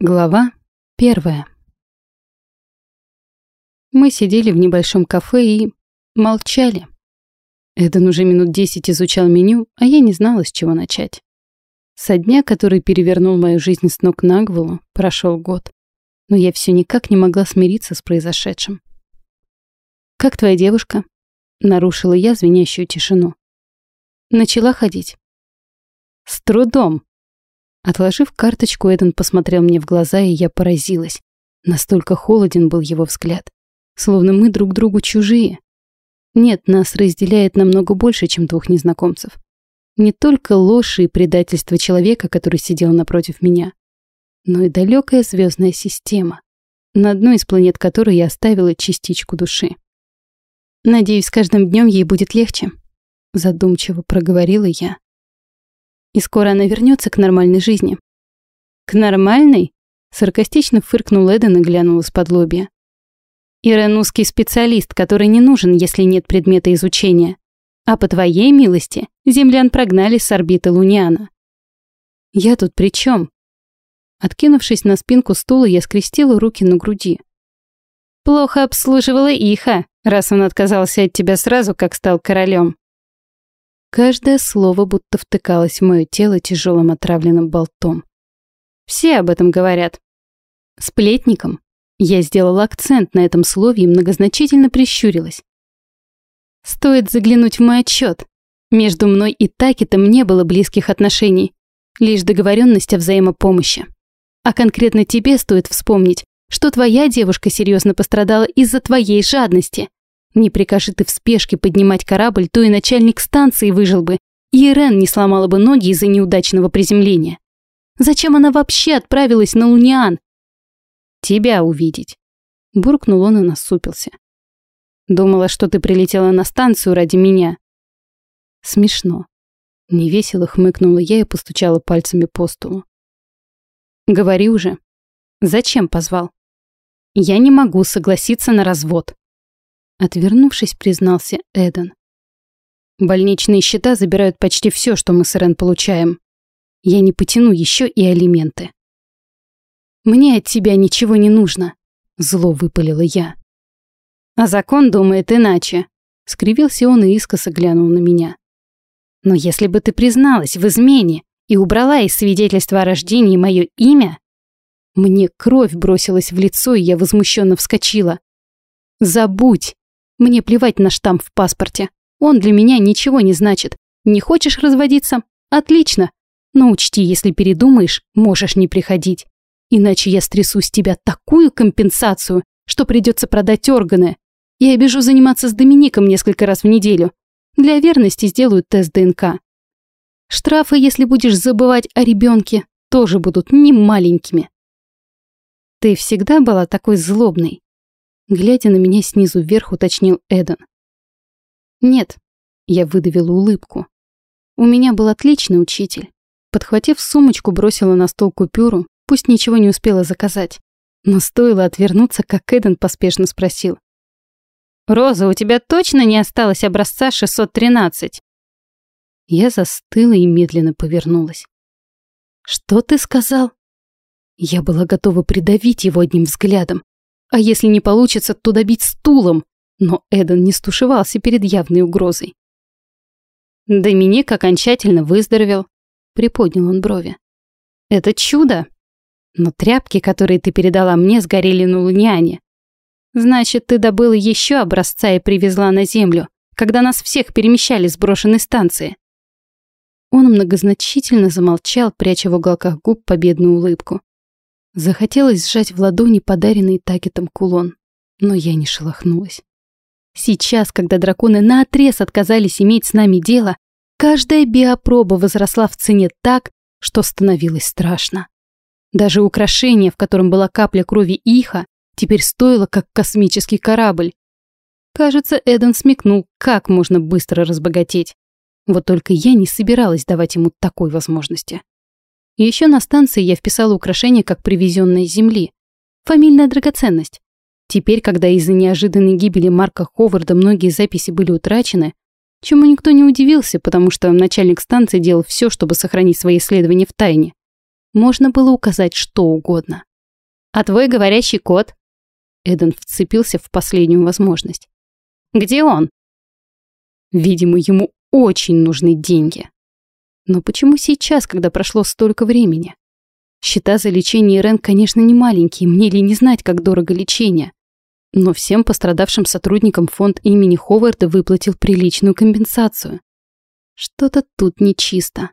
Глава первая. Мы сидели в небольшом кафе и молчали. Эден уже минут десять изучал меню, а я не знала, с чего начать. Со дня, который перевернул мою жизнь с ног на голову, прошел год. Но я все никак не могла смириться с произошедшим. «Как твоя девушка?» — нарушила я звенящую тишину. «Начала ходить?» «С трудом», Отложив карточку, Эден посмотрел мне в глаза, и я поразилась. Настолько холоден был его взгляд. Словно мы друг другу чужие. Нет, нас разделяет намного больше, чем двух незнакомцев. Не только ложь и предательство человека, который сидел напротив меня, но и далекая звездная система, на одной из планет которой я оставила частичку души. «Надеюсь, с каждым днем ей будет легче», — задумчиво проговорила я. И скоро она вернется к нормальной жизни. К нормальной? Саркастично фыркнул Эден и глянул из-под лобья. Ирен узкий специалист, который не нужен, если нет предмета изучения. А по твоей милости, землян прогнали с орбиты Луниана. Я тут при чем? Откинувшись на спинку стула, я скрестила руки на груди. Плохо обслуживала Иха, раз он отказался от тебя сразу, как стал королем. Каждое слово будто втыкалось в мое тело тяжелым отравленным болтом. Все об этом говорят. Сплетником. Я сделала акцент на этом слове и многозначительно прищурилась. Стоит заглянуть в мой отчет. Между мной и Такитом не было близких отношений, лишь договоренность о взаимопомощи. А конкретно тебе стоит вспомнить, что твоя девушка серьезно пострадала из-за твоей жадности. Не прикажи ты в спешке поднимать корабль, то и начальник станции выжил бы, и Ирен не сломала бы ноги из-за неудачного приземления. Зачем она вообще отправилась на Луниан? Тебя увидеть. Буркнул он и насупился. Думала, что ты прилетела на станцию ради меня. Смешно. Невесело хмыкнула я и постучала пальцами по столу. Говори уже. Зачем позвал? Я не могу согласиться на развод. Отвернувшись, признался Эден. Больничные счета забирают почти все, что мы с Рен получаем. Я не потяну еще и алименты. Мне от тебя ничего не нужно, зло выпалила я. А закон думает иначе. Скривился он и искоса глянул на меня. Но если бы ты призналась в измене и убрала из свидетельства о рождении мое имя, мне кровь бросилась в лицо, и я возмущенно вскочила. Забудь, мне плевать на штамп в паспорте. Он для меня ничего не значит. Не хочешь разводиться? Отлично. Но учти, если передумаешь, можешь не приходить. Иначе я стрясу с тебя такую компенсацию, что придется продать органы. Я обижу заниматься с Домиником несколько раз в неделю. Для верности сделаю тест ДНК. Штрафы, если будешь забывать о ребенке, тоже будут не маленькими. Ты всегда была такой злобной. Глядя на меня снизу вверх, уточнил Эден. «Нет», — я выдавила улыбку. «У меня был отличный учитель. Подхватив сумочку, бросила на стол купюру, пусть ничего не успела заказать. Но стоило отвернуться, как Эден поспешно спросил. «Роза, у тебя точно не осталось образца 613?» Я застыла и медленно повернулась. «Что ты сказал?» Я была готова придавить его одним взглядом, а если не получится, то добить стулом. Но Эден не стушевался перед явной угрозой. Доминик окончательно выздоровел. Приподнял он брови. Это чудо. Но тряпки, которые ты передала мне, сгорели на луняне. Значит, ты добыла еще образца и привезла на землю, когда нас всех перемещали с брошенной станции. Он многозначительно замолчал, пряча в уголках губ победную улыбку. Захотелось сжать в ладони подаренный Такетом кулон, но я не шелохнулась. Сейчас, когда драконы наотрез отказались иметь с нами дело, каждая биопроба возросла в цене так, что становилось страшно. Даже украшение, в котором была капля крови Иха, теперь стоило, как космический корабль. Кажется, Эден смекнул, как можно быстро разбогатеть. Вот только я не собиралась давать ему такой возможности. Еще на станции я вписала украшение как привезенное из земли. Фамильная драгоценность. Теперь, когда из-за неожиданной гибели Марка Ховарда многие записи были утрачены, чему никто не удивился, потому что начальник станции делал все, чтобы сохранить свои исследования в тайне. можно было указать что угодно. «А твой говорящий кот?» Эден вцепился в последнюю возможность. «Где он?» Видимо, ему очень нужны деньги. Но почему сейчас, когда прошло столько времени? Счета за лечение Рен, конечно, не маленькие, мне ли не знать, как дорого лечение. Но всем пострадавшим сотрудникам фонд имени Ховарда выплатил приличную компенсацию. Что-то тут нечисто.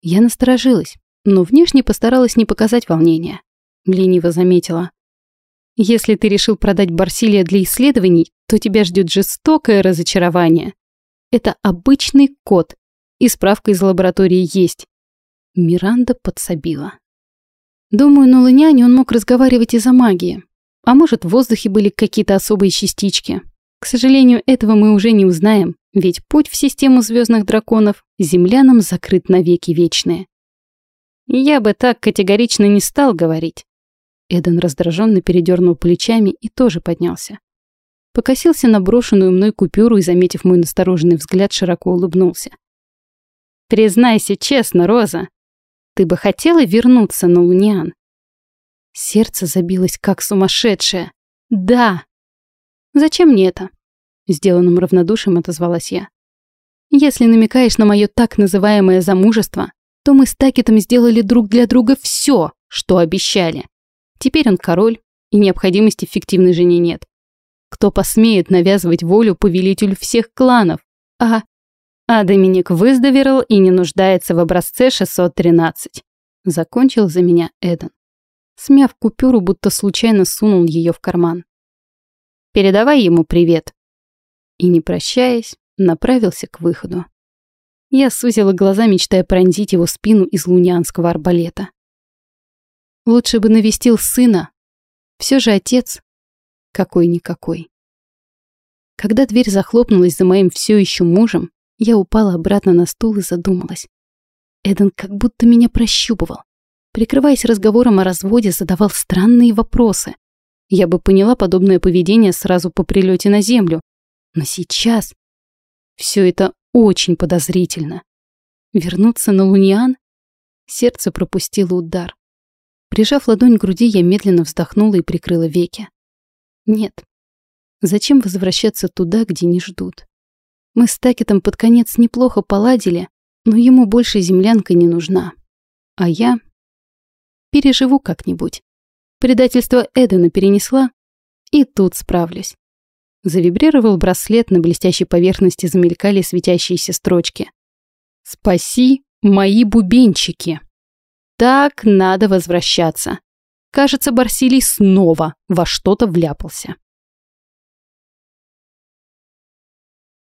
Я насторожилась, но внешне постаралась не показать волнения. Лениво заметила. Если ты решил продать Барсилия для исследований, то тебя ждет жестокое разочарование. Это обычный кот, и справка из лаборатории есть. Миранда подсобила. Думаю, на Луняне он мог разговаривать из-за магии. А может, в воздухе были какие-то особые частички. К сожалению, этого мы уже не узнаем, ведь путь в систему звездных драконов землянам закрыт навеки вечные. Я бы так категорично не стал говорить. Эден раздраженно передернул плечами и тоже поднялся. Покосился на брошенную мной купюру и, заметив мой настороженный взгляд, широко улыбнулся. «Признайся честно, Роза, ты бы хотела вернуться на Луниан?» Сердце забилось как сумасшедшее. «Да!» «Зачем мне это?» Сделанным равнодушием отозвалась я. «Если намекаешь на мое так называемое замужество, то мы с Такетом сделали друг для друга все, что обещали. Теперь он король, и необходимости в фиктивной жене нет. Кто посмеет навязывать волю повелителю всех кланов? А а Доминик выздоровел и не нуждается в образце 613. Закончил за меня Эден. Смяв купюру, будто случайно сунул ее в карман. «Передавай ему привет». И, не прощаясь, направился к выходу. Я сузила глаза, мечтая пронзить его спину из лунианского арбалета. Лучше бы навестил сына. Все же отец какой-никакой. Когда дверь захлопнулась за моим все еще мужем, я упала обратно на стул и задумалась. Эден как будто меня прощупывал. Прикрываясь разговором о разводе, задавал странные вопросы. Я бы поняла подобное поведение сразу по прилете на землю. Но сейчас все это очень подозрительно. Вернуться на Луниан? Сердце пропустило удар. Прижав ладонь к груди, я медленно вздохнула и прикрыла веки. Нет. Зачем возвращаться туда, где не ждут? Мы с Такетом под конец неплохо поладили, но ему больше землянка не нужна. А я переживу как-нибудь. Предательство Эдена перенесла, и тут справлюсь. Завибрировал браслет, на блестящей поверхности замелькали светящиеся строчки. «Спаси мои бубенчики!» Так надо возвращаться. Кажется, Барсилий снова во что-то вляпался.